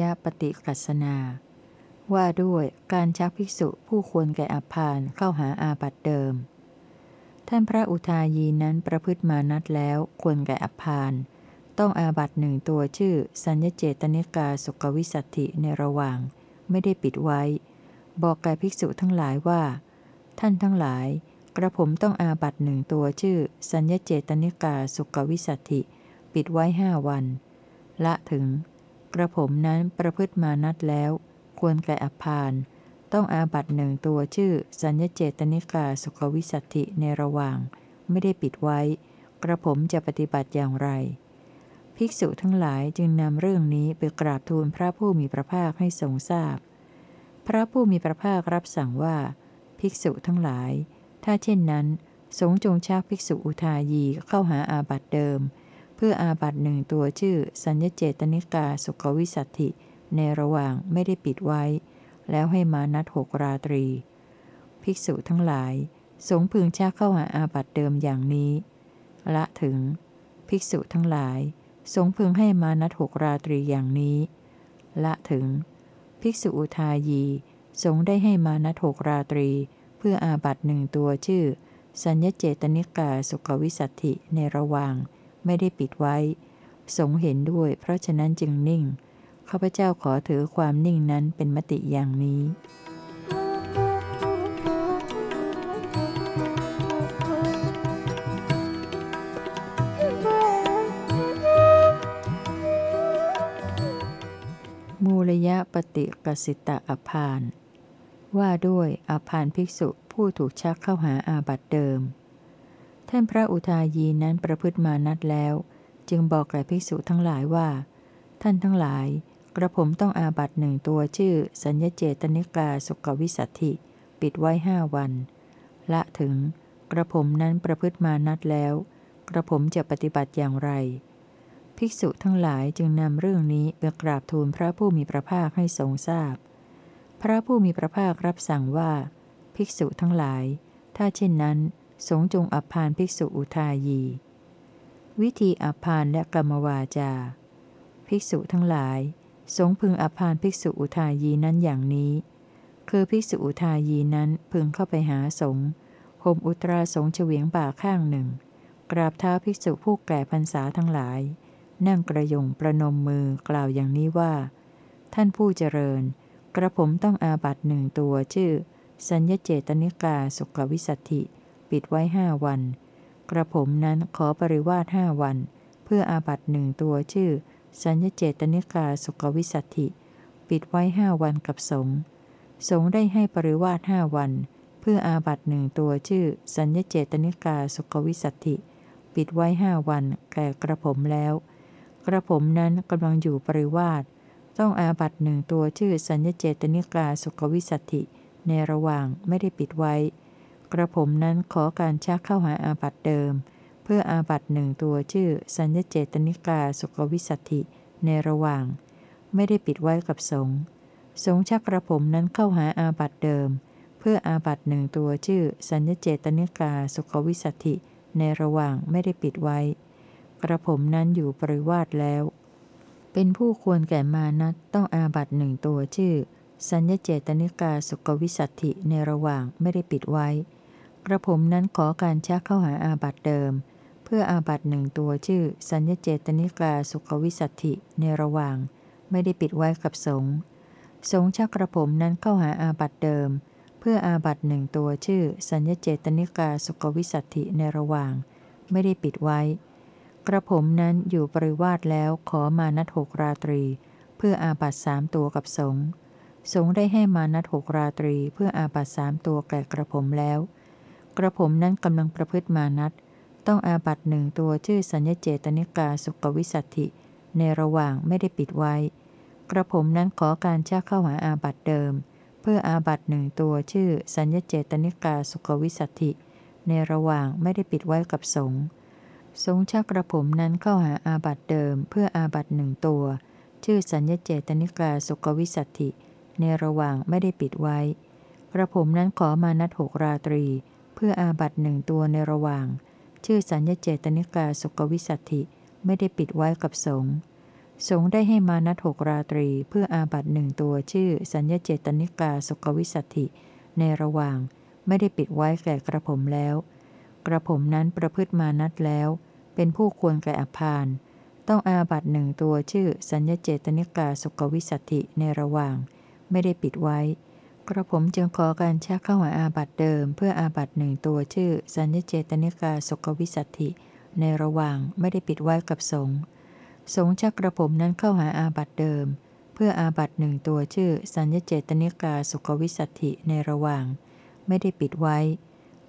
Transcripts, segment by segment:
ยปฏิกัสนา ว่าด้วยการชักภิกษุผู้ควรแก่อภานเข้าหาอาบัติเดิม ท่านพระอุทายีนั้นประพฤติมานัดแล้วควรแก่อภาน ต้องอาบัตหนึ่งตัวชื่อ สัญญเจตนิกาสุกวิสัตถิในระหว่าง ไม่ได้ปิดไว้ บอกแก่ภิกษุทั้งหลายว่า ท่านทั้งหลาย กระผมต้องอาบัตหนึ่งตัวชื่อ สัญญเจตนิกาสุกวิสัตถิ ปิดไว้ห้าวัน ละถึง กระผมนั้นประพฤติมานัดแล้ว ควรแก่อภานต้องอาบัตหนึ่งตัวชื่อ สัญญเจตนิกาสุขวิสัตถิในระหว่าง ไม่ได้ปิดไว้ กระผมจะปฏิบัติอย่างไร ภิกษุทั้งหลายจึงนำเรื่องนี้ไปกราบทูลพระผู้มีพระภาคให้ทรงทราบพพระผู้มีพระภาครับสั่งว่า ภิกษุทั้งหลาย ถ้าเช่นนั้น สงจงชักภิกษุอุทายีเข้าหาอาบัตเดิม พื่ออาบัติหนึ่งตัวชื่อ สัญญเจตนิกาสุขวิสัตถิในระหว่างไม่ได้ปิดไว้ แล้วให้มานัดหกราตรี ภิกษุทั้งหลาย สงพึงชักเข้าหาอาบัติเดิมอย่างนี้ ละถึง ภิกษุทั้งหลาย สงพึงให้มานัดหกราตรีอย่างนี้ ละถึง ภิกษุอุทายี สงได้ให้มานัดหกราตรี เพื่ออาบัตหนึ่งตัวชื่อ สัญญเจตนิกาสุขวิสัตถิในระหว่าง ไม่ได้ปิดไว้ สงเห็นด้วย เพราะฉะนั้นจึงนิ่ง ข้าพเจ้าขอถือความนิ่งนั้นเป็นมติอย่างนี้มูลยะปฏิกสิตะอภาน ว่าด้วยอภานภิกษุผู้ถูกชักเข้าหาอาบัติเดิม ท่านพระอุทายีนั้นประพฤติมานัดแล้ว จึงบอกแก่ภิกษุทั้งหลายว่า ท่านทั้งหลาย กระผมต้องอาบัตหนึ่งตัวชื่อ สัญญเจตนิกาสุกวิสัตถิ ปิดไว้ห้าวัน ละถึง กระผมนั้นประพฤติมานัดแล้ว กระผมจะปฏิบัติอย่างไร ภิกษุทั้งหลายจึงนำเรื่องนี้ไปกราบทูลพระผู้มีพระภาคให้ทรงทราบพพระผู้มีพระภาครับสั่งว่า ภิกษุทั้งหลาย ถ้าเช่นนั้น สงจงอัพานภิกษุอุทายี วิธีอัพานและกรรมวาจา ภิกษุทั้งหลาย สงพึงอัพานภิกษุอุทายีนั้นอย่างนี้ คือภิกษุอุทายีนั้นพึงเข้าไปหาสงห่มอุตราสงเฉวียงบ่าข้างหนึ่ง กราบเท้าภิกษุผู้แก่พรรษาทั้งหลาย นั่งกระยงประนมมือกล่าวอย่างนี้ว่า ท่านผู้เจริญ กระผมต้องอาบัตหนึ่งตัวชื่อ สัญญเจตนิกาสุขวิสัตถิ ปิดไว้ห้าวัน กระผมนั้นขอปริวาสห้าวัน เพื่ออาบัตหนึ่งตัวชื่อ สัญญเจตนิกาสุขวิสัตถิ ปิดไว้ห้าวันกับสงสงได้ให้ปริวาสห้าวัน เพื่ออาบัตหนึ่งตัวชื่อ สัญญเจตนิกาสุขวิสัตถิ ปิดไว้ห้าวัน แก่กระผมแล้ว กระผมนั้นกำลังอยู่ปริวาสต้องอาบัตหนึ่งตัวชื่อสัญญเจตนิกาสุขวิสัตถิ ในระหว่างไม่ได้ปิดไว้ กระผมนั้นขอการชักเข้าหาอาบัตเดิม เพื่ออาบัตหนึ่งตัวชื่อ สัญญเจตนิกาสุขวิสัตถิในระหว่าง ไม่ได้ปิดไว้กับสงสงชักกระผมนั้นเข้าหาอาบัตเดิม เพื่ออาบัตหนึ่งตัวชื่อ สัญญเจตนิกาสุขวิสัตถิในระหว่างไม่ได้ปิดไว้ กระผมนั้นอยู่ปริวาสแล้ว เป็นผู้ควรแก่มานัตต้องอาบัตหนึ่งตัวชื่อ สัญญเจตนิกาสุกวิสัตถิในระหว่างไม่ได้ปิดไว้ กระผมนั้นขอการชักเข้าหาอาบัตเดิม เพื่ออาบัตหนึ่งตัวชื่อ สัญญเจตนิกาสุกวิสัตถิในระหว่าง ไม่ได้ปิดไว้กับสงสงชักกระผมนั้นเข้าหาอาบัตเดิม เพื่ออาบัตหนึ่งตัวชื่อ สัญญเจตนิกาสุกวิสัตถิในระหว่าง ไม่ได้ปิดไว้ กระผมนั้นอยู่ปริวาสแล้วขอมานัดหกราตรี เพื่ออาบัตสามตัวกับสงสงได้ให้มานัดหกราตรีเพื่ออาบัตสามตัวแก่กระผมแล้ว กระผมนั้นกำลังประพฤติมานัดต้องอาบัตหนึ่งตัวชื่อสัญญเจตนิกาสุกวิสัตถิในระหว่างไม่ได้ปิดไว้ กระผมนั้นขอการชักเข้าหาอาบัตเดิม เพื่ออาบัตหนึ่งตัวชื่อสัญญเจตนิกาสุกวิสัตถิในระหว่างไม่ได้ปิดไว้กับสงฆ์ทรงชักกระผมนั้นเข้าหาอาบัตเดิม เพื่ออาบัตหนึ่งตัว ชื่อสัญญเจตนิกาสุกวิสัตถิในระหว่างไม่ได้ปิดไว้ กระผมนั้นขอมานัดหกราตรี เพื่ออาบัตหนึ่งตัวในระหว่าง ชื่อสัญญเจตนิกาสุกวิสัตถิไม่ได้ปิดไว้กับสงสงได้ให้มานัดหกราตรี เพื่ออาบัตหนึ่งตัวชื่อ สัญญเจตนิกาสุกวิสัตถิในระหว่าง ไม่ได้ปิดไว้แก่กระผมแล้ว กระผมนั้นประพฤติมานัดแล้ว เป็นผู้ควรแก่อภานต้องอาบัตหนึ่งตัวชื่อ สัญญเจตนิกาสุกวิสัตถิในระหว่าง ไม่ได้ปิดไว้ กระผมจึงขอการชักเข้าหาอาบัติเดิม เพื่ออาบัติหนึ่งตัวชื่อ สัญเจตนิกาสุกกวิสัฏฐิ ในระหว่างไม่ได้ปิดไว้กับสงฆ์สงฆ์ชักกระผมนั้นเข้าหาอาบัติเดิม เพื่ออาบัติหนึ่งตัวชื่อ สัญเจตนิกาสุกกวิสัฏฐิในระหว่าง ไม่ได้ปิดไว้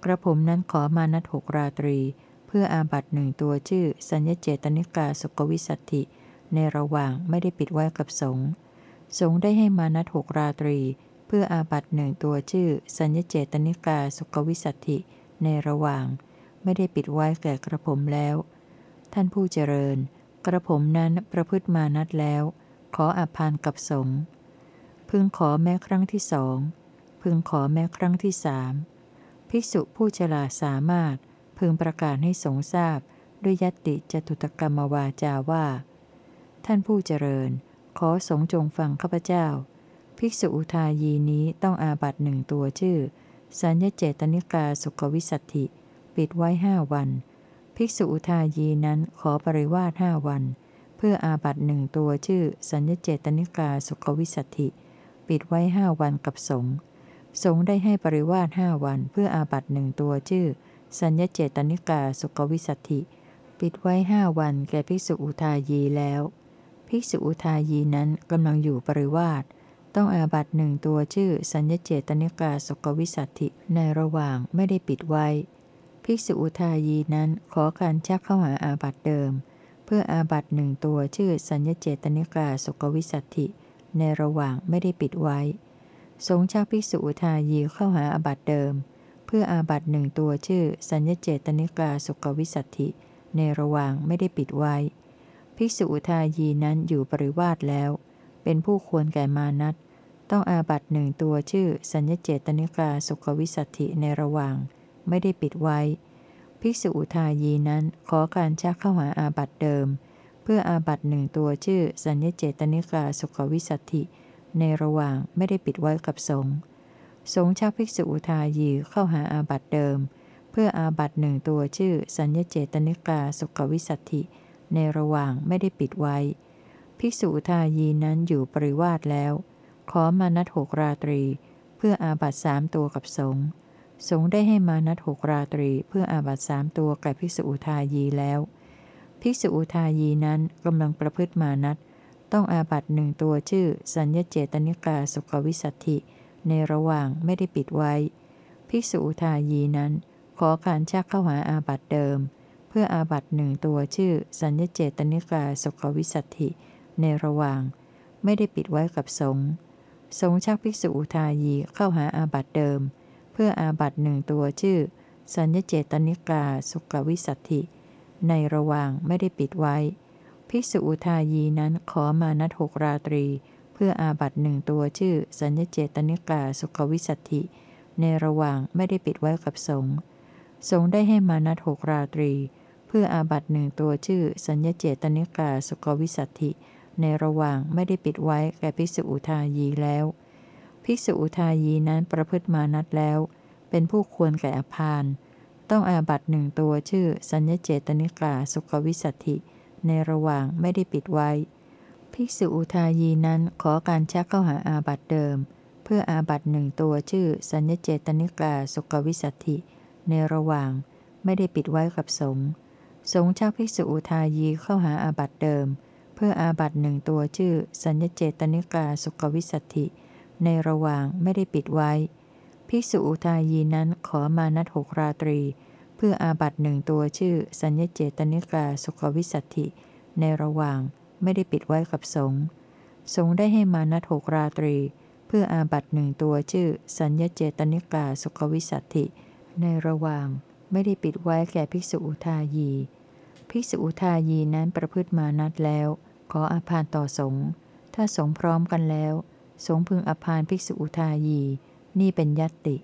กระผมนั้นขอมานัตหกราตรี เพื่ออาบัติหนึ่งตัวชื่อ สัญเจตนิกาสุกกวิสัฏฐิ ในระหว่างไม่ได้ปิดไว้กับสงฆ์สงได้ให้มานัดหกราตรี พื่ออาบัตหนึ่งตัวชื่อ สัญญเจตนิกาสุขวิสัตถิในระหว่าง ไม่ได้ปิดไว้แก่กระผมแล้ว ท่านผู้เจริญ กระผมนั้นประพฤติมานัดแล้ว ขออภานกับสงพึงขอแม้ครั้งที่สอง พึงขอแม้ครั้งที่สามภิกษุผู้ฉลาดสามารถ พึงประกาศให้สงทราบด้วยยติจตุตกรรมวาจาว่า ท่านผู้เจริญ ขอสงจงฟังข้าพเจ้า ภิกษุอุทายีนี้ต้องอาบัตหนึ่งตัวชื่อ สัญญเจตนิกาสุขวิสัตถิ ปิดไว้ห้าวัน ภิกษุอุทายีนั้นขอปริวาสห้าวัน เพื่ออาบัตหนึ่งตัวชื่อ สัญญเจตนิกาสุขวิสัตถิ ปิดไว้ห้าวันกับสงสงได้ให้ปริวาสห้าวัน เพื่ออาบัตหนึ่งตัวชื่อ สัญญเจตนิกาสุขวิสัตถิปิดไว้ห้าวันแก่ภิกษุอุทายีแล้ว ภิกษุอุทายีนั้นกำลังอยู่ปริวาส ต้องอาบัตหนึ่งตัวชื่อสัญญเจตนิกาสุขวิสัตถิในระหว่างไม่ได้ปิดไว้ ภิกษุอุทายีนั้นขอการชักเข้าหาอาบัตเดิม เพื่ออาบัตหนึ่งตัวชื่อสัญญเจตนิกาสกวิสัตถิในระหว่างไม่ได้ปิดไว้ สงชักภิกษุอุทายีเข้าหาอาบัตเดิม เพื่ออาบัตหนึ่งตัวชื่อ สัญญเจตนิกาสกวิสัตถิในระหว่างไม่ได้ปิดไว้ ภิกษุอุทายีนั้นอยู่ปริวาสแล้ว เป็นผู้ควรแก่มานัต ต้องอาบัตหนึ่งตัวชื่อ สัญญเจตนิกาสุกวิสัตถิในระหว่าง ไม่ได้ปิดไว้ ภิกษุอุทายีนั้นขอการชักเข้าหาอาบัตเดิม เพื่ออาบัตหนึ่งตัวชื่อ สัญญเจตนิกาสุขวิสัตถิในระหว่างไม่ได้ปิดไว้กับสงฆ์สงฆ์ชักภิกษุอุทายีเข้าหาอาบัตเดิม เพื่ออาบัตหนึ่งตัวชื่อ สัญญเจตนิกาสุขวิสัตถิในระหว่างไม่ได้ปิดไว้ ภิกษุอุทายีนั้นอยู่ปริวาสแล้ว ขอมานัดหกราตรี เพื่ออาบัตสามตัวกับสงฆ์สงได้ให้มานัดหกราตรี เพื่ออาบัตสามตัวแก่ภิกษุอุทายีแล้ว ภิกษุอุทายีนั้นกำลังประพฤติมานัตต้องอาบัติหนึ่งตัวชื่อ สัญเจตนิกาสุกกวิสัฏฐิ ในระหว่างไม่ได้ปิดไว้ ภิกษุอุทายีนั้น ขอการชักเข้าหาอาบัติเดิม เพื่ออาบัติหนึ่งตัวชื่อ สัญเจตนิกาสุกกวิสัฏฐิ ในระหว่าง ไม่ได้ปิดไว้กับสงฆ์ สงฆ์ชักภิกษุอุทายีเข้าหาอาบัติเดิม เพื่ออาบัติหนึ่งตัวชื่อ สัญญเจตนิกาสุกวิสัตถิ ในระหว่างไม่ได้ปิดไว้ ภิกษุอุทายีนั้นขอมานัดหกราตรี เพื่ออาบัตหนึ่งตัวชื่อ สัญญเจตนิกาสุกวิสัตถิ ในระหว่างไม่ได้ปิดไว้กับสงฆ์สงฆ์ได้ให้มานัดหกราตรี เพื่ออาบัตหนึ่งตัวชื่อ สัญญเจตนิกาสุกวิสัตถิ ในระหว่างไม่ได้ปิดไว้แก่ภิกษุอุทายีแล้ว ภิกษุอุทายีนั้นประพฤติมานัดแล้ว เป็นผู้ควรแก่อภาน ต้องอาบัตหนึ่งตัวชื่อ สัญญเจตนิกาสุขวิสัตถิ ในระหว่างไม่ได้ปิดไว้ ภิกษุอุทายีนั้นขอการชักเข้าหาอาบัตเดิม เพื่ออาบัตหนึ่งตัวชื่อ สัญญเจตนิกาสุขวิสัตถิ ในระหว่างไม่ได้ปิดไว้กับสงฆ์สงฆ์ชักภิกษุอุทายีเข้าหาอาบัตเดิมเเพื่ออาบัตหนึ่งตัวชื่อ สัญญเจตนิกาสุขวิสัตถิ ในระหว่างไม่ได้ปิดไว้ ภิกษุอุทายีนั้นขอมานัดหกราตรี เพื่ออาบัตหนึ่งตัวชื่อ สัญญเจตนิกาสุขวิสัตถิ ในระหว่างไม่ได้ปิดไว้กับสงฆ์สงฆ์ได้ให้มานัดหกราตรี เพื่ออาบัตหนึ่งตัวชื่อ สัญญเจตนิกาสุขวิสัตถิ ในระหว่างไม่ได้ปิดไว้แก่ภิกษุอุทายี ภิกษุอุทายีนั้นประพฤติมานัดแล้ว ขออาพานต่อสงฆ์ถ้าสงพร้อมกันแล้ว สงพึงอภานภิกษุอุทายี นี่เป็นยัตติ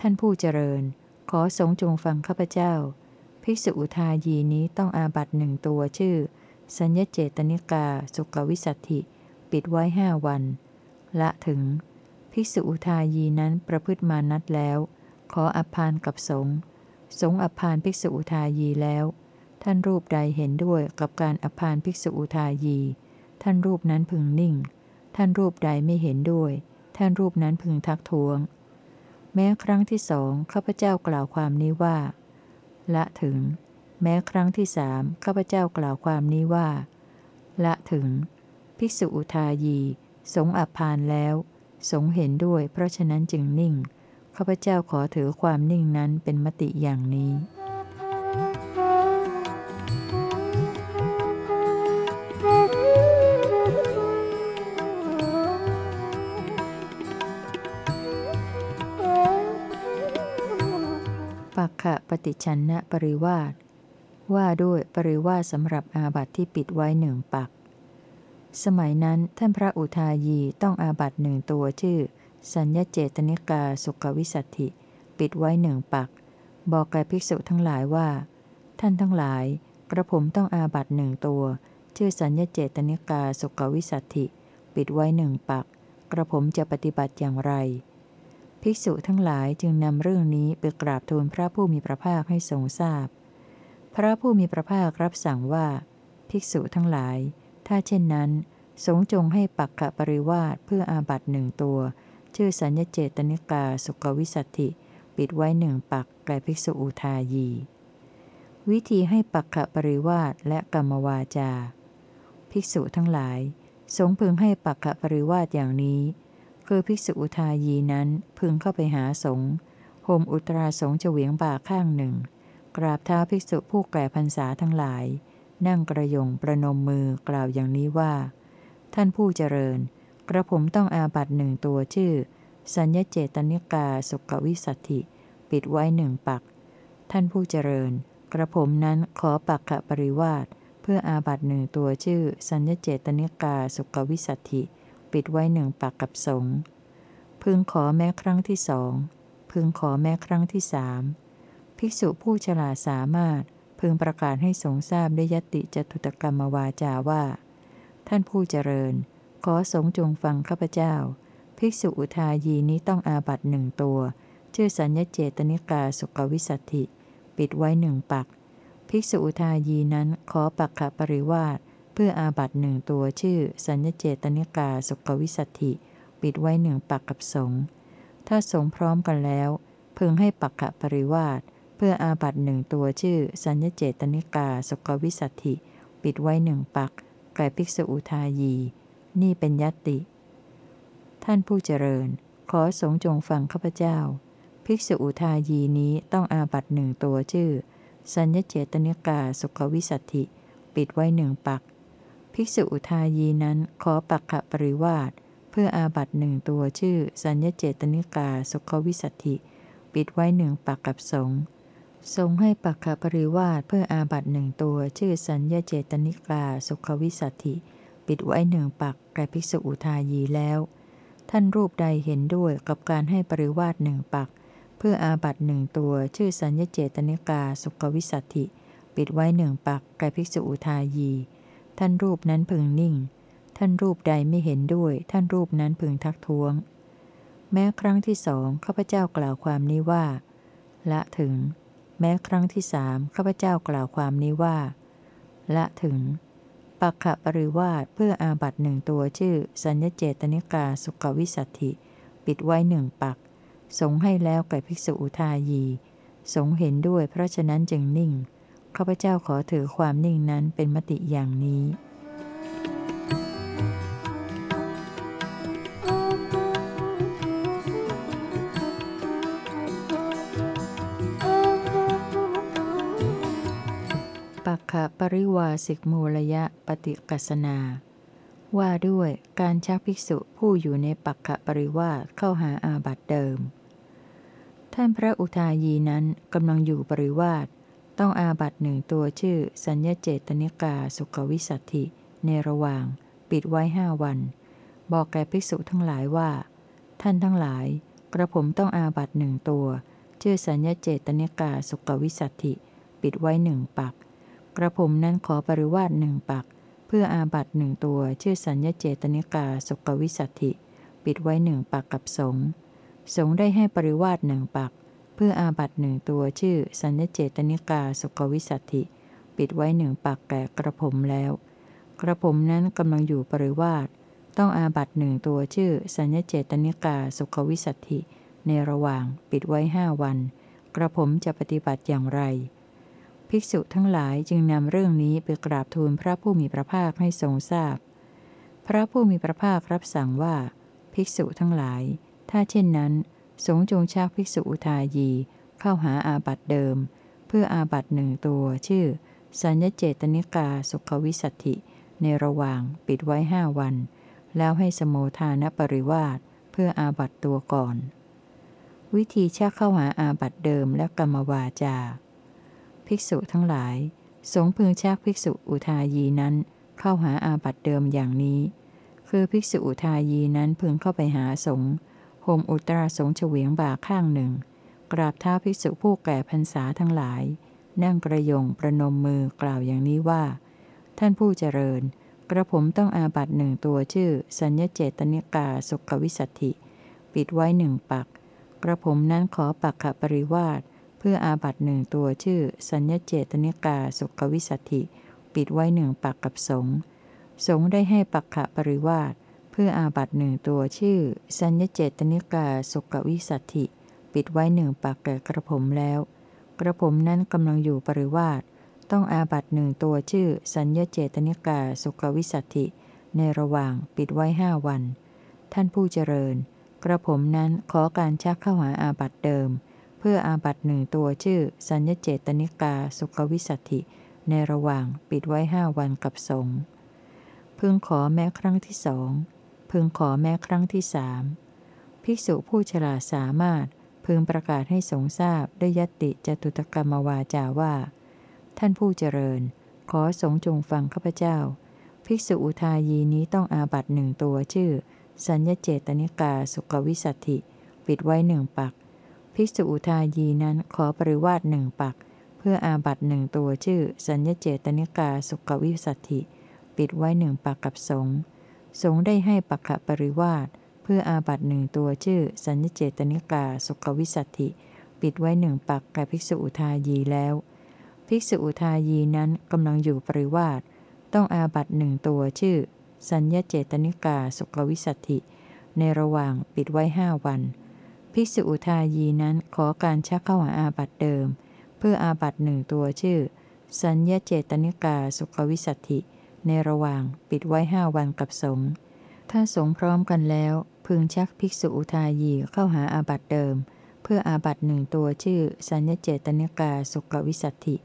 ท่านผู้เจริญ ขอสงจงฟังข้าพเจ้า ภิกษุอุทายีนี้ต้องอาบัตหนึ่งตัวชื่อ สัญญเจตนิกา สุกวิสัตถิ ปิดไว้ห้าวัน ละถึง ภิกษุอุทายีนั้นประพฤติมานัดแล้ว ขออภานกับสงฆ์สงฆ์อภานภิกษุอุทายีแล้ว ท่านรูปใดเห็นด้วยกับการอภานภิกษุอุทายี ท่านรูปนั้นพึงนิ่ง ท่านรูปใดไม่เห็นด้วย ท่านรูปนั้นพึงทักท้วง แม้ครั้งที่สองข้าพเจ้ากล่าวความนี้ว่า ละถึง แม้ครั้งที่สามข้าพเจ้ากล่าวความนี้ว่า ละถึง ภิกษุอุทายี สงอภานแล้ว สงเห็นด้วย เพราะฉะนั้นจึงนิ่งข้าพเจ้าขอถือความนิ่งนั้นเป็นมติอย่างนี้ ปักขะปฏิชันนะปริวาสว่าด้วยปริวาสสำหรับอาบัติที่ปิดไว้หนึ่งปัก สมัยนั้นท่านพระอุทายีต้องอาบัติหนึ่งตัวชื่อ สัญญเจตนิกาสุขวิสัตถิ ปิดไว้หนึ่งปัก บอกแก่ภิกษุทั้งหลายว่า ท่านทั้งหลาย กระผมต้องอาบัติหนึ่งตัว ชื่อสัญญเจตนิกาสุขวิสัตถิ ปิดไว้หนึ่งปัก กระผมจะปฏิบัติอย่างไร ภิกษุทั้งหลายจึงนำเรื่องนี้ไปกราบทูลพระผู้มีพระภาคให้ทรงทราบพพระผู้มีพระภาครับสั่งว่า ภิกษุทั้งหลาย ถ้าเช่นนั้น สงจงให้ปักขะปริวาสเพื่ออาบัตหนึ่งตัว ชื่อสัญญเจตนิกาสุขวิสัตถิ ปิดไว้หนึ่งปักแก่ภิกษุอุทายี วิธีให้ปักขะปริวาสและกรรมวาจา ภิกษุทั้งหลาย สงพึงให้ปักขะปริวาสอย่างนี้ คือภิกษุอุทายีนั้นพึงเข้าไปหาสงฆ์ห่มอุตราสงฆ์เฉวียงบ่าข้างหนึ่ง กราบเท้าภิกษุผู้แก่พรรษาทั้งหลาย นั่งกระยงประนมมือกล่าวอย่างนี้ว่า ท่านผู้เจริญ กระผมต้องอาบัตหนึ่งตัวชื่อ สัญญเจตนิกาสุกวิสัตถิ ปิดไว้หนึ่งปัก ท่านผู้เจริญ กระผมนั้นขอปักขะปริวาสเพื่ออาบัตหนึ่งตัวชื่อ สัญญเจตนิกาสุกวิสัตถิ ปิดไว้หนึ่งปักกับสงพึงขอแม้ครั้งที่สอง พึงขอแม้ครั้งที่สาม ภิกษุผู้ฉลาดสามารถพึงประกาศให้สงทราบด้วยยติจตุตกรรมวาจาว่า ท่านผู้เจริญ ขอสงจงฟังข้าพเจ้า ภิกษุอุทายีนี้ต้องอาบัตหนึ่งตัว ชื่อสัญญเจตนิกาสุกวิสัติปิดไว้หนึ่งปัก ภิกษุอุทายีนั้นขอปักขะปริวาส เพื่ออาบัตหนึ่งตัวชื่อ สัญญเจตนิกาสุกวิสัตถิ ปิดไว้หนึ่งปักกับสงฆ์ถ้าสงฆ์พร้อมกันแล้ว พึงให้ปักขะปริวาสเพื่ออาบัตหนึ่งตัวชื่อ สัญญเจตนิกาสุกวิสัตถิ ปิดไว้หนึ่งปักแก่ภิกษุอุทายี นี่เป็นยัตติ ท่านผู้เจริญ ขอสงฆ์จงฟังข้าพเจ้า ภิกษุอุทายีนี้ต้องอาบัตหนึ่งตัวชื่อ สัญญเจตนิกาสุขวิสัตถิ ปิดไว้หนึ่งปัก ภิกษุอุทายีนั้นขอปักขะปริวาสเพื่ออาบัตหนึ่งตัวชื่อ สัญญเจตนิกาสุขวิสัติปิดไว้หนึ่งปักกับสงฆ์ทรงให้ปักขะปริวาสเพื่ออาบัตหนึ่งตัวชื่อสัญญเจตนิกาสุขวิสัติปิดไว้หนึ่งปักแก่ภิกษุอุทายีแล้ว ท่านรูปใดเห็นด้วยกับการให้ปริวาสหนึ่งปัก เพื่ออาบัตหนึ่งตัวชื่อสัญญเจตนิกาสุขวิสัติปิดไว้หนึ่งปักแก่ภิกษุอุทายี ท่านรูปนั้นพึงนิ่ง ท่านรูปใดไม่เห็นด้วย ท่านรูปนั้นพึงทักท้วง แม้ครั้งที่สองข้าพเจ้ากล่าวความนี้ว่า ละถึง แม้ครั้งที่สามข้าพเจ้ากล่าวความนี้ว่า ละถึงปักขะปริวาสเพื่ออาบัตหนึ่งตัวชื่อ สัญญเจตนิกาสุขวิสัตถิ ปิดไว้หนึ่งปัก สงให้แล้วแก่ภิกษุอุทายี สงเห็นด้วยเพราะฉะนั้นจึงนิ่ง ข้าพเจ้าขอถือความนิ่งนั้นเป็นมติอย่างนี้ปักขะปริวาสิกมูลยะปฏิกัสนา ว่าด้วยการชักภิกษุผู้อยู่ในปักขะปริวาสเข้าหาอาบัติเดิม ท่านพระอุทายีนั้นกำลังอยู่ปริวาส ต้องอาบัตหนึ่งตัวชื่อ สัญญเจตนิกาสุขวิสัตถิ ในระหว่าง ปิดไว้ห้าวัน บอกแก่ภิกษุทั้งหลายว่า ท่านทั้งหลาย กระผมต้องอาบัตหนึ่งตัว ชื่อสัญญเจตนิกาสุขวิสัตถิ ปิดไว้หนึ่งปัก กระผมนั้นขอปริวาสหนึ่งปัก เพื่ออาบัตหนึ่งตัวชื่อสัญญเจตนิกาสุกวิสัตถิ ปิดไว้หนึ่งปักกับสงสงได้ให้ปริวาสหนึ่งปัก เพื่ออาบัตหนึ่งตัวชื่อ สัญญเจตนิกาสุกวิสัตถิ ปิดไว้หนึ่งปักแก่กระผมแล้ว กระผมนั้นกำลังอยู่ปริวาสต้องอาบัตหนึ่งตัวชื่อ สัญญเจตนิกาสุขวิสัตถิ ในระหว่างปิดไว้ห้าวัน กระผมจะปฏิบัติอย่างไร ภิกษุทั้งหลายจึงนำเรื่องนี้ไปกราบทูลพระผู้มีพระภาคให้ทรงทราบพพระผู้มีพระภาครับสั่งว่า ภิกษุทั้งหลาย ถ้าเช่นนั้น สงจงชักภิกษุอุทายี เข้าหาอาบัตเดิม เพื่ออาบัตหนึ่งตัวชื่อ สัญญเจตนิกาสุขวิสัตถิ ในระหว่างปิดไว้ห้าวัน แล้วให้สมโมทานปริวาสเพื่ออาบัตตัวก่อน วิธีชักเข้าหาอาบัตเดิมและกรรมวาจา ภิกษุทั้งหลาย สงพึงชักภิกษุอุทายีนั้น เข้าหาอาบัตเดิมอย่างนี้ คือภิกษุอุทายีนั้นพึงเข้าไปหาสง ห่มอุตราสงเฉวียงบ่าข้างหนึ่ง กราบเท้าภิกษุผู้แก่พรรษาทั้งหลาย นั่งกระยงประนมมือกล่าวอย่างนี้ว่า ท่านผู้เจริญ กระผมต้องอาบัตหนึ่งตัวชื่อ สัญญเจตนิกาสุขวิสัตถิ ปิดไว้หนึ่งปัก กระผมนั้นขอปักขปริวาสเพื่ออาบัตหนึ่งตัวชื่อ สัญญเจตนิกาสุขวิสัตถิ ปิดไว้หนึ่งปักกับสงสงได้ให้ปักขปริวาส พื่ออาบัตหนึ่งตัวชื่อ สัญญเจตนิกาสุขวิสัตถิ ปิดไว้หนึ่งปักแก่กระผมแล้ว กระผมนั้นกำลังอยู่ปริวาสต้องอาบัตหนึ่งตัวชื่อ สัญญเจตนิกาสุขวิสัตถิ ในระหว่างปิดไว้ห้าวัน ท่านผู้เจริญ กระผมนั้นขอการชักเข้าหาอาบัตเดิม เพื่ออาบัตหนึ่งตัวชื่อ สัญญเจตนิกาสุขวิสัตถิ ในระหว่างปิดไว้ห้าวันกับสงพึงขอแม้ครั้งที่สอง พึงขอแม้ครั้งที่สามภิกษุผู้ฉลาดสามารถพึงประกาศให้สงทราบด้วยยติจตุตกรรมวาจาว่า ท่านผู้เจริญ ขอสงจงฟังข้าพเจ้า ภิกษุอุทายีนี้ต้องอาบัตหนึ่งตัวชื่อ สัญญเจตนิกาสุขวิสัตถิ ปิดไว้หนึ่งปัก ภิกษุอุทายีนั้นขอปริวาสหนึ่งปัก เพื่ออาบัตหนึ่งตัวชื่อ สัญญเจตนิกาสุขวิสัตถิ ปิดไว้หนึ่งปักกับสง สงได้ให้ปักขปริวาสเพื่ออาบัตหนึ่งตัวชื่อ สัญญเจตนิกาสุขวิสัตถิ ปิดไว้หนึ่งปักแก่ภิกษุอุทายีแล้ว ภิกษุอุทายีนั้นกำลังอยู่ปริวาสต้องอาบัตหนึ่งตัวชื่อ สัญญเจตนิกาสุขวิสัตถิ ในระหว่างปิดไว้ห้าวัน ภิกษุอุทายีนั้นขอการชักเข้าหาอาบัตเดิม เพื่ออาบัตหนึ่งตัวชื่อ สัญญเจตนิกาสุขวิสัตถิ ในระหว่างปิดไว้ห้าวันกับสงฆ์ถ้าสงพร้อมกันแล้ว พึงชักภิกษุอุทายีเข้าหาอาบัตเดิม เพื่ออาบัตหนึ่งตัวชื่อ สัญญเจตนิกาสุกวิสัตถิ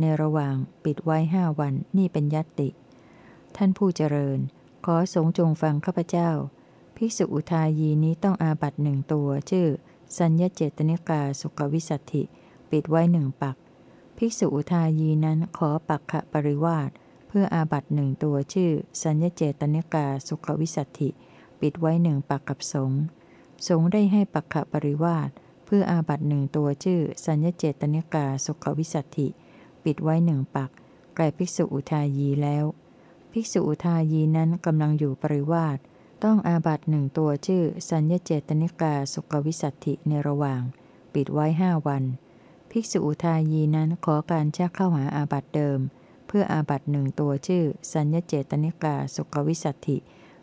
ในระหว่างปิดไว้ห้าวันนี่เป็นยัตติ ท่านผู้เจริญ ขอสงจงฟังข้าพเจ้า ภิกษุอุทายีนี้ต้องอาบัตหนึ่งตัวชื่อ สัญญเจตนิกาสุกวิสัตถิ ปิดไว้หนึ่งปัก ภิกษุอุทายีนั้นขอปักขะปริวาส เพื่ออาบัตหนึ่งตัวชื่อ สัญญเจตนิกาสุขวิสัตถิ ปิดไว้หนึ่งปักกับสงสงได้ให้ปักขะปริวาสเพื่ออาบัตหนึ่งตัวชื่อ สัญญเจตนิกาสุขวิสัตถิ ปิดไว้หนึ่งปักไกลภิกษุอุทายีแล้ว ภิกษุอุทายีนั้นกำลังอยู่ปริวาสต้องอาบัตหนึ่งตัวชื่อ สัญญเจตนิกาสุขวิสัตถิในระหว่าง ปิดไว้ห้าวัน ภิกษุอุทายีนั้นขอการชักเข้าหาอาบัตเดิม เพื่ออาบัตหนึ่งตัวชื่อ สัญญเจตนิกาสุขวิสัตถิ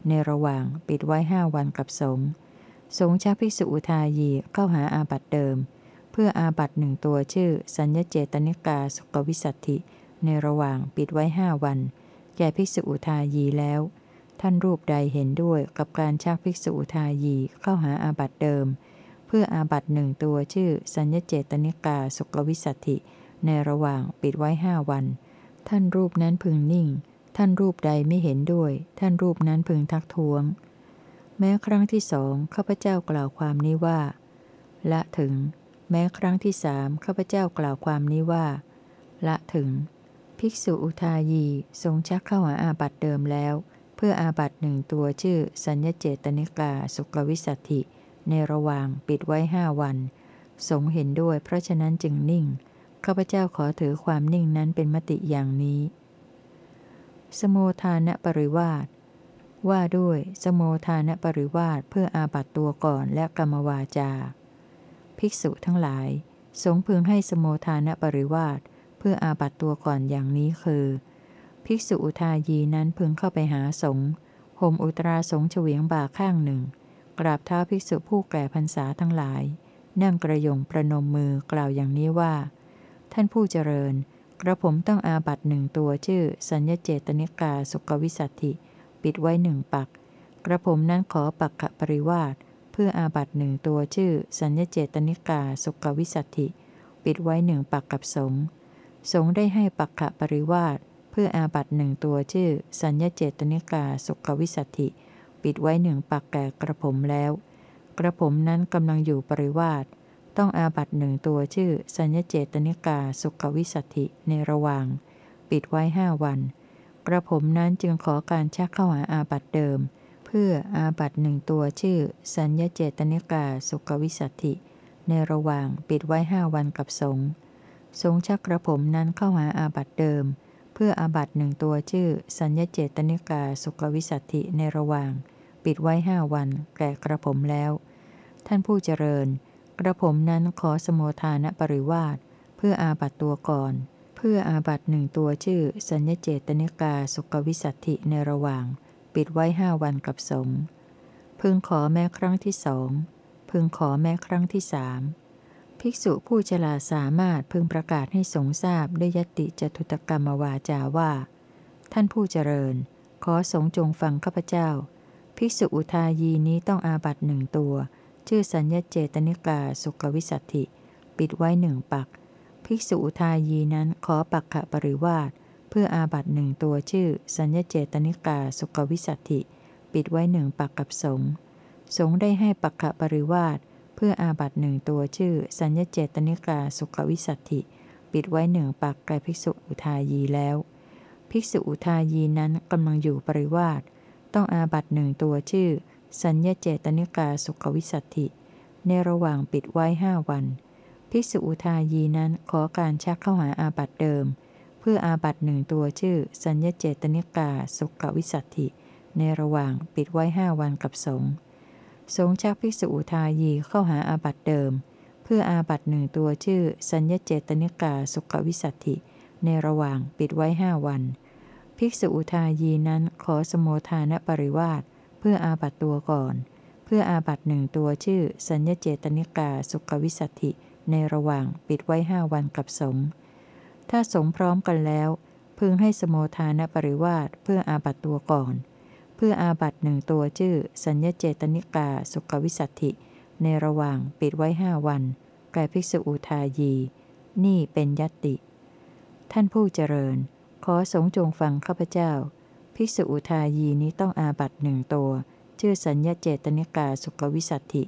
ในระหว่างปิดไว้ห้าวันกับสงสงชักภิกษุอุทายีเข้าหาอาบัตเดิม เพื่ออาบัตหนึ่งตัวชื่อ สัญญเจตนิกาสุขวิสัตถิ ในระหว่างปิดไว้ห้าวัน แก่ภิกษุอุทายีแล้ว ท่านรูปใดเห็นด้วยกับการชักภิกษุอุทายีเข้าหาอาบัตเดิม เพื่ออาบัตหนึ่งตัวชื่อ สัญญเจตนิกาสุขวิสัตถิ ในระหว่างปิดไว้ห้าวัน ท่านรูปนั้นพึงนิ่ง ท่านรูปใดไม่เห็นด้วย ท่านรูปนั้นพึงทักท้วง แม้ครั้งที่สองข้าพเจ้ากล่าวความนี้ว่า ละถึง แม้ครั้งที่สามข้าพเจ้ากล่าวความนี้ว่า ละถึง ภิกษุอุทายีทรงชักเข้าหาอาบัตเดิมแล้ว เพื่ออาบัตหนึ่งตัวชื่อ สัญญเจตนิกาสุกวิสัตถิในระหว่างปิดไว้ห้าวัน สงเห็นด้วยเพราะฉะนั้นจึงนิ่ง ข้าพเจ้าขอถือความนิ่งนั้นเป็นมติอย่างนี้ สโมทานปริวาสว่าด้วยสโมทานปริวาสเพื่ออาบัตตัวก่อนและกรรมวาจา ภิกษุทั้งหลาย สงพึงให้สโมทานปริวาสเพื่ออาบัตตัวก่อนอย่างนี้คือ ภิกษุอุทายีนั้นพึงเข้าไปหาสงฆ์ห่มอุตราสงเฉวียงบ่าข้างหนึ่ง กราบเท้าภิกษุผู้แก่พรรษาทั้งหลาย นั่งกระยงประนมมือกล่าวอย่างนี้ว่า ท่านผู้เจริญ กระผมต้องอาบัตหนึ่งตัวชื่อ สัญญเจตนิกาสุกวิสัตถิ ปิดไว้หนึ่งปัก กระผมนั้นขอปักขะปริวาสเพื่ออาบัตหนึ่งตัวชื่อ สัญญเจตนิกาสุกวิสัตถิ ปิดไว้หนึ่งปักกับสงสงได้ให้ปักขะปริวาสเพื่ออาบัตหนึ่งตัวชื่อ สัญญเจตนิกาสุกวิสัตถิ ปิดไว้หนึ่งปักแก่กระผมแล้ว กระผมนั้นกำลังอยู่ปริวาส ต้องอาบัตหนึ่งตัวชื่อ สัญญเจตนิกาสุกวิสัตถิในระหว่าง ปิดไว้ห้าวัน กระผมนั้นจึงขอการชักเข้าหาอาบัตเดิม เพื่ออาบัตหนึ่งตัวชื่อ สัญญเจตนิกาสุกวิสัตถิในระหว่างปิดไว้ห้าวันกับสงสงชักกระผมนั้นเข้าหาอาบัตเดิม เพื่ออาบัตหนึ่งตัวชื่อ สัญญเจตนิกาสุกวิสัตถิในระหว่าง ปิดไว้ห้าวัน แก่กระผมแล้ว ท่านผู้เจริญ กระผมนั้นขอสมโมทานปริวาสเพื่ออาบัตตัวก่อน เพื่ออาบัตหนึ่งตัวชื่อ สัญญเจตนิกาสุกวิสัตถิในระหว่าง ปิดไว้ห้าวันกับสงพึงขอแม้ครั้งที่สองพึงขอแม้ครั้งที่สามภิกษุผู้ฉลาดสามารถพึงประกาศให้สงทราบด้วยยติจตุตกรรมวาจาว่า ท่านผู้เจริญ ขอสงจงฟังข้าพเจ้า ภิกษุอุทายีนี้ต้องอาบัตหนึ่งตัว ชื่อสัญญเจตนิกาสุกวิสัตถิ ปิดไว้หนึ่งปัก ภิกษุอุทายีนั้นขอปักขะปริวาสเพื่ออาบัตหนึ่งตัวชื่อ สัญญเจตนิกาสุกวิสัตถิ ปิดไว้หนึ่งปักกับสงสงได้ให้ปักขะปริวาสเพื่ออาบัตหนึ่งตัวชื่อ สัญญเจตนิกาสุกวิสัตถิ ปิดไว้หนึ่งปักแก่ภิกษุอุทายีแล้ว ภิกษุอุทายีนั้นกำลังอยู่ปริวาสต้องอาบัตหนึ่งตัวชื่อ สัญญเจตนิกาสุขวิสัตถิ ในระหว่างปิดไว้ห้าวัน ภิกษุอุทายีนั้นขอการชักเข้าหาอาบัตเดิม เพื่ออาบัตหนึ่งตัวชื่อ สัญญเจตนิกาสุกวิสัตถิ ในระหว่างปิดไว้ห้าวันกับสงสงชักภิกษุอุทายีเข้าหาอาบัตเดิม เพื่ออาบัตหนึ่งตัวชื่อ สัญญเจตนิกาสุกวิสัตถิ ในระหว่างปิดไว้ห้าวัน ภิกษุอุทายีนั้นขอสมโมทานปริวาส เพื่ออาบัตตัวก่อน เพื่ออาบัตหนึ่งตัวชื่อ สัญญเจตนิกาสุกวิสัตถิในระหว่างปิดไว้ห้าวันกับสงถ้าสงพร้อมกันแล้ว พึงให้สมโมทานปริวาสเพื่ออาบัตตัวก่อน เพื่ออาบัตหนึ่งตัวชื่อ สัญญเจตนิกาสุขวิสัตถิในระหว่างปิดไว้ห้าวันแก่ภิกษุอุทายี นี่เป็นยติ ท่านผู้เจริญ ขอสงจงฟังข้าพเจ้า ภิกษุอุทายีนี้ต้องอาบัตหนึ่งตัว ชื่อสัญญเจตนิกาสุขวิสัตถิ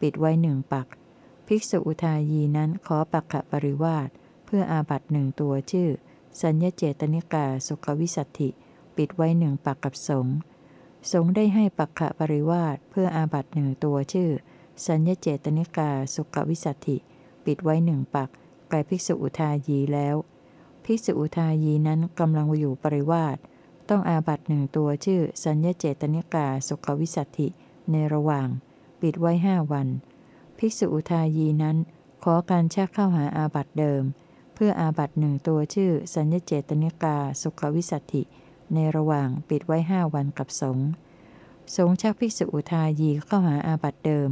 ปิดไว้หนึ่งปัก ภิกษุอุทายีนั้นขอปักขะปริวาสเพื่ออาบัตหนึ่งตัวชื่อ สัญญเจตนิกาสุขวิสัตถิ ปิดไว้หนึ่งปักกับสงสงได้ให้ปักขะปริวาสเพื่ออาบัตหนึ่งตัวชื่อ สัญญเจตนิกาสุขวิสัตถิ ปิดไว้หนึ่งปักแก่ภิกษุอุทายีแล้ว ภิกษุอุทายีนั้นกำลังอยู่ปริวาส ต้องอาบัตหนึ่งตัวชื่อ สัญญเจตนิกาสุขวิสัตถิในระหว่าง ปิดไว้ห้าวัน ภิกษุอุทายีนั้น ขอการชักเข้าหาอาบัตเดิม เพื่ออาบัตหนึ่งตัวชื่อ สัญญเจตนิกาสุขวิสัตถิในระหว่างปิดไว้ห้าวันกับสงสงชักภิกษุอุทายีเข้าหาอาบัตเดิม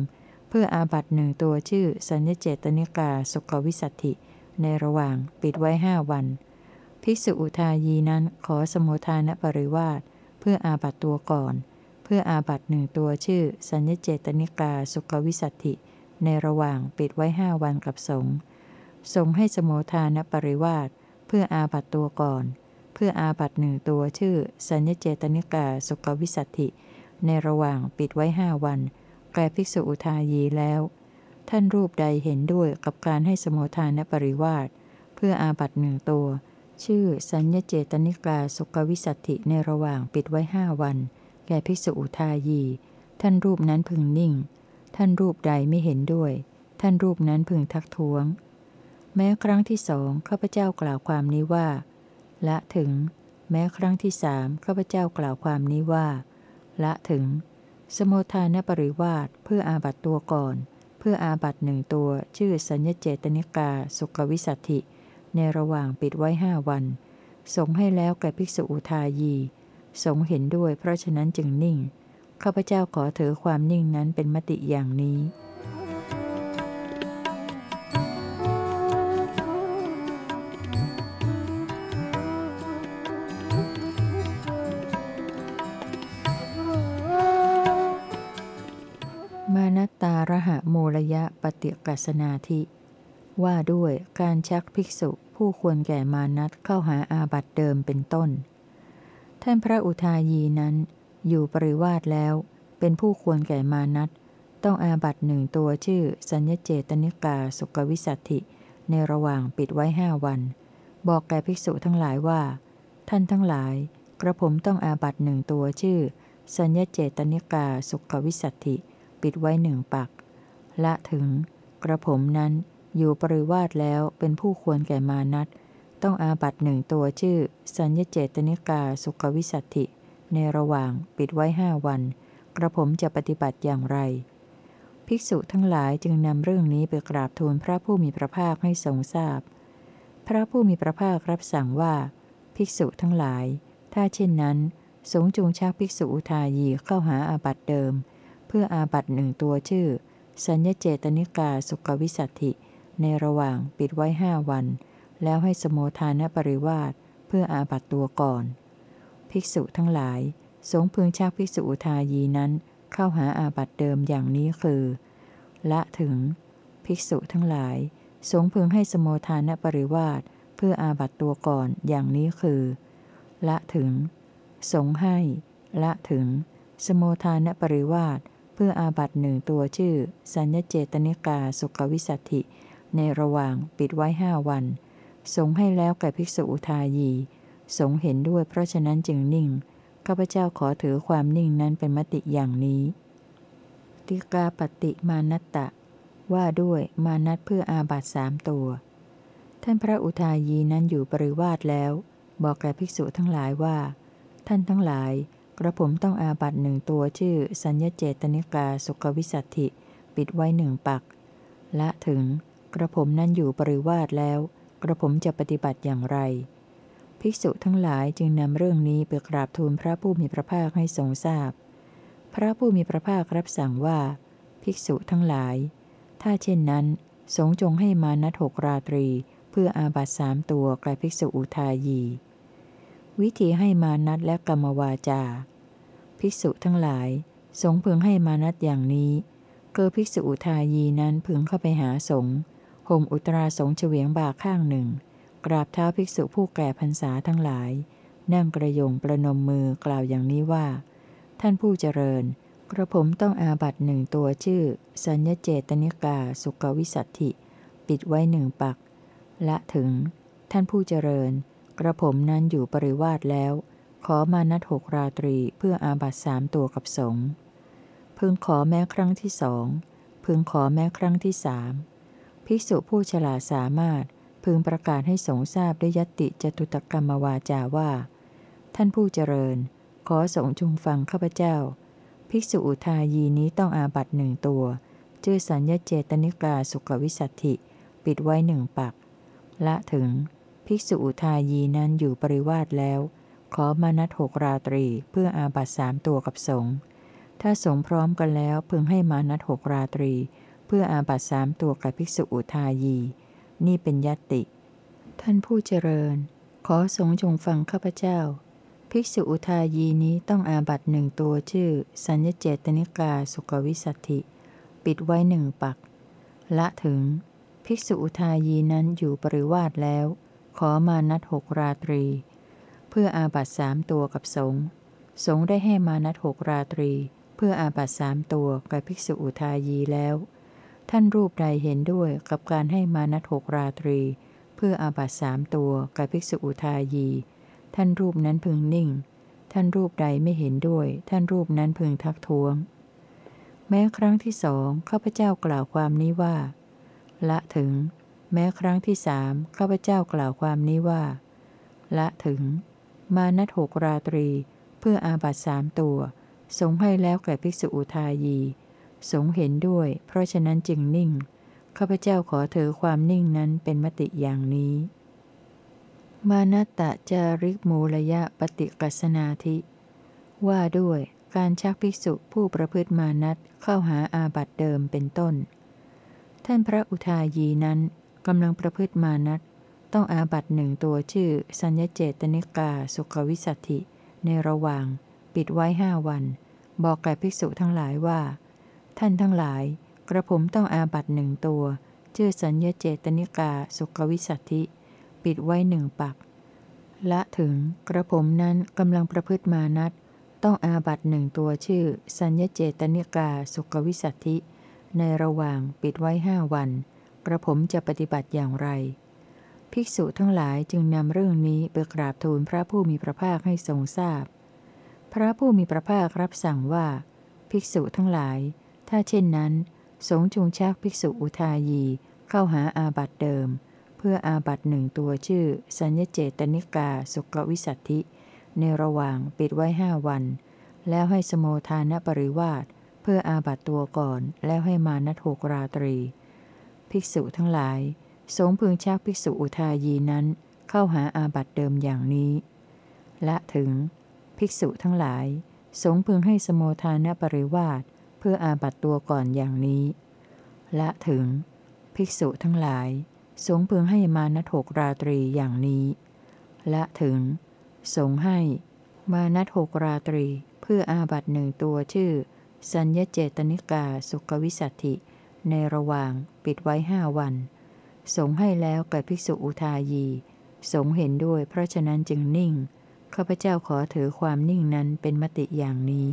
เพื่ออาบัตหนึ่งตัวชื่อ สัญญเจตนิกาสุขวิสัตถิในระหว่างปิดไว้ห้าวัน ภิกษุอุทายีนั้นขอสมุทานปริวาสเพื่ออาบัตตัวก่อน เพื่ออาบัตหนึ่งตัวชื่อ สัญญเจตนิกาสุขวิสัตถิ ในระหว่างปิดไว้ห้าวันกับสงสงให้สมุทานปริวาสเพื่ออาบัตตัวก่อน เพื่ออาบัตหนึ่งตัวชื่อ สัญญเจตนิกาสุกวิสัตถิ ในระหว่างปิดไว้ห้าวัน แก่ภิกษุอุทายีแล้ว ท่านรูปใดเห็นด้วยกับการให้สมุทานปริวาสเพื่ออาบัตหนึ่งตัว ชื่อสัญญเจตนิกาสุกวิสัตถิในระหว่างปิดไว้ห้าวัน แก่ภิกษุอุทายี ท่านรูปนั้นพึงนิ่ง ท่านรูปใดไม่เห็นด้วย ท่านรูปนั้นพึงทักท้วง แม้ครั้งที่สองข้าพเจ้ากล่าวความนี้ว่า ละถึง แม้ครั้งที่สามข้าพเจ้ากล่าวความนี้ว่า ละถึง สมุทานปริวาสเพื่ออาบัตตัวก่อน เพื่ออาบัตหนึ่งตัวชื่อสัญญเจตนิกาสุขวิสัตถิ ในระหว่างปิดไว้ห้าวัน สงให้แล้วแก่ภิกษุอุทายี สงเห็นด้วยเพราะฉะนั้นจึงนิ่ง ข้าพเจ้าขอถือความนิ่งนั้นเป็นมติอย่างนี้มานัตตาระหะมูลยะปฏิกัสนาธิ ว่าด้วยการชักภิกษุผู้ควรแก่มานัตเข้าหาอาบัติเดิมเป็นต้น ท่านพระอุทายีนั้น อยู่ปริวาสแล้ว เป็นผู้ควรแก่มานัตต้องอาบัตหนึ่งตัวชื่อ สัญญเจตนิกาสุกวิสัตถิ ในระหว่างปิดไว้ห้าวัน บอกแก่ภิกษุทั้งหลายว่า ท่านทั้งหลาย กระผมต้องอาบัตหนึ่งตัวชื่อ สัญญเจตนิกาสุกวิสัตถิ ปิดไว้หนึ่งปัก ละถึง กระผมนั้น อยู่ปริวาสแล้วเป็นผู้ควรแก่มานัตต้องอาบัตหนึ่งตัวชื่อ สัญญเจตนิกาสุขวิสัตถิ ในระหว่างปิดไว้ห้าวัน กระผมจะปฏิบัติอย่างไร ภิกษุทั้งหลายจึงนำเรื่องนี้ไปกราบทูลพระผู้มีพระภาคให้ทรงทราบพพระผู้มีพระภาครับสั่งว่า ภิกษุทั้งหลาย ถ้าเช่นนั้น สงจูงชักภิกษุอุทายีเข้าหาอาบัตเดิม เพื่ออาบัตหนึ่งตัวชื่อ สัญญเจตนิกาสุขวิสัตถิ ในระหว่างปิดไว้ห้าวัน แล้วให้สมโมทานปริวาสเพื่ออาบัตตัวก่อน ภิกษุทั้งหลาย สงพึงชักภิกษุอุทายีนั้นเข้าหาอาบัตเดิมอย่างนี้คือ ละถึง ภิกษุทั้งหลาย สงพึงให้สมโมทานปริวาสเพื่ออาบัตตัวก่อนอย่างนี้คือ ละถึง สงให้ ละถึง สมโมทานปริวาสเพื่ออาบัตหนึ่งตัวชื่อ สัญญเจตนิกาสุขวิสัตถิ ในระหว่างปิดไว้ห้าวัน สงให้แล้วแก่ภิกษุอุทายี สงเห็นด้วยเพราะฉะนั้นจึงนิ่ง ข้าพเจ้าขอถือความนิ่งนั้นเป็นมติอย่างนี้ ติกาปฏิมานัตตะ ว่าด้วยมานัตเพื่ออาบัตสามตัว ท่านพระอุทายีนั้นอยู่ปริวาสแล้ว บอกแก่ภิกษุทั้งหลายว่า ท่านทั้งหลาย กระผมต้องอาบัตหนึ่งตัวชื่อ สัญญเจตนิกาสุขวิสัตถิ ปิดไว้หนึ่งปัก ละถึง กระผมนั้นอยู่ปริวาสแล้ว กระผมจะปฏิบัติอย่างไร ภิกษุทั้งหลายจึงนำเรื่องนี้ไปกราบทูลพระผู้มีพระภาคให้ทรงทราบพพระผู้มีพระภาครับสั่งว่า ภิกษุทั้งหลาย ถ้าเช่นนั้น สงจงให้มานัดหกราตรี เพื่ออาบัตสามตัวแก่ภิกษุอุทายี วิธีให้มานัดและกรรมวาจา ภิกษุทั้งหลาย สงพึงให้มานัดอย่างนี้เกิภิกษุอุทายีนั้นพึงเข้าไปหาสงฆ์ ห่มอุตราสงเฉวียงบ่าข้างหนึ่ง กราบเท้าภิกษุผู้แก่พรรษาทั้งหลาย นั่งกระยงประนมมือกล่าวอย่างนี้ว่า ท่านผู้เจริญ กระผมต้องอาบัตหนึ่งตัวชื่อ สัญญเจตนิกาสุกวิสัตถิ ปิดไว้หนึ่งปัก ละถึง ท่านผู้เจริญ กระผมนั้นอยู่ปริวาสแล้ว ขอมานัดหกราตรีเพื่ออาบัตสามตัวกับสงพึงขอแม้ครั้งที่สองพึงขอแม้ครั้งที่สาม ภิกษุผู้ฉลาดสามารถ พึงประกาศให้สงทราบด้วยยติจตุตกรรมวาจาว่า ท่านผู้เจริญ ขอสงจุงฟังข้าพเจ้า ภิกษุอุทายีนี้ต้องอาบัตหนึ่งตัว ชื่อสัญญเจตนิกาสุขวิสัตถิ ปิดไว้หนึ่งปัก ละถึง ภิกษุอุทายีนั้นอยู่ปริวาสแล้ว ขอมานัดหกราตรีเพื่ออาบัตสามตัวกับสงถ้าสงพร้อมกันแล้วพึงให้มานัดหกราตรี พื่ออาบัตสามตัวกับภิกษุอุทายี นี่เป็นยติ ท่านผู้เจริญ ขอสงจงฟังข้าพเจ้า ภิกษุอุทายีนี้ต้องอาบัตหนึ่งตัวชื่อ สัญญเจตนิกาสุกวิสัตถิปิดไว้หนึ่งปัก ละถึง ภิกษุอุทายีนั้นอยู่ปริวาสแล้ว ขอมานัดหกราตรี เพื่ออาบัตสามตัวกับสงสงได้ให้มานัดหกราตรี เพื่ออาบัตสามตัวกับภิกษุอุทายีแล้ว ท่านรูปใดเห็นด้วยกับการให้มานัดหกราตรี เพื่ออาบัตสามตัวกับภิกษุอุทายี ท่านรูปนั้นพึงนิ่ง ท่านรูปใดไม่เห็นด้วย ท่านรูปนั้นพึงทักท้วง แม้ครั้งที่สองข้าพเจ้ากล่าวความนี้ว่า ละถึง แม้ครั้งที่สามข้าพเจ้ากล่าวความนี้ว่า ละถึง มานัดหกราตรี เพื่ออาบัตสามตัว สงให้แล้วแก่ภิกษุอุทายี สงเห็นด้วย เพราะฉะนั้นจึงนิ่ง ข้าพเจ้าขอถือความนิ่งนั้นเป็นมติอย่างนี้ มานัตตะจาริกมูลยะปฏิกัสนาธิ ว่าด้วยการชักภิกษุผู้ประพฤติมานัตเข้าหาอาบัตเดิมเป็นต้น ท่านพระอุทายีนั้นกำลังประพฤติมานัตต้องอาบัตหนึ่งตัวชื่อ สัญญเจตนิกาสุขวิสัตถิในระหว่าง ปิดไว้ห้าวัน บอกแก่ภิกษุทั้งหลายว่า ท่านทั้งหลาย กระผมต้องอาบัตหนึ่งตัว ชื่อสัญญเจตนิกาสุขวิสัตถิปิดไว้หนึ่งปัก ละถึงกระผมนั้นกำลังประพฤติมานัตต้องอาบัตหนึ่งตัวชื่อ สัญญเจตนิกาสุขวิสัตถิในระหว่างปิดไว้ห้าวัน กระผมจะปฏิบัติอย่างไร ภิกษุทั้งหลายจึงนำเรื่องนี้ไปกราบทูลพระผู้มีพระภาคให้ทรงทราบพพระผู้มีพระภาครับสั่งว่า ภิกษุทั้งหลาย ถ้าเช่นนั้น สงฆ์จงชักภิกษุอุทายี เข้าหาอาบัตเดิม เพื่ออาบัตหนึ่งตัวชื่อ สัญญเจตนิกาสุขวิสัตถิในระหว่างปิดไว้ห้าวัน แล้วให้สโมทานปริวาสเพื่ออาบัตตัวก่อนแล้วให้มานัดหกราตรี ภิกษุทั้งหลาย สงพึงชักภิกษุอุทายีนั้น เข้าหาอาบัตเดิมอย่างนี้ และถึง ภิกษุทั้งหลาย สงพึงให้สโมทานปริวาส เพื่ออาบัตตัวก่อนอย่างนี้ละถึง ภิกษุทั้งหลาย สงพึงให้มานัหกราตรีอย่างนี้ละถึง สงให้ มานัหกราตรี เพื่ออาบัตหนึ่งตัวชื่อ สัญญเจตนิกาสุขวิสัตถิ ในระหว่างปิดไว้ห้าวัน สงให้แล้วแก่ภิกษุอุทายี สงเห็นด้วยเพราะฉะนั้นจึงนิ่งข้าพเจ้าขอถือความนิ่งนั้นเป็นมติอย่างนี้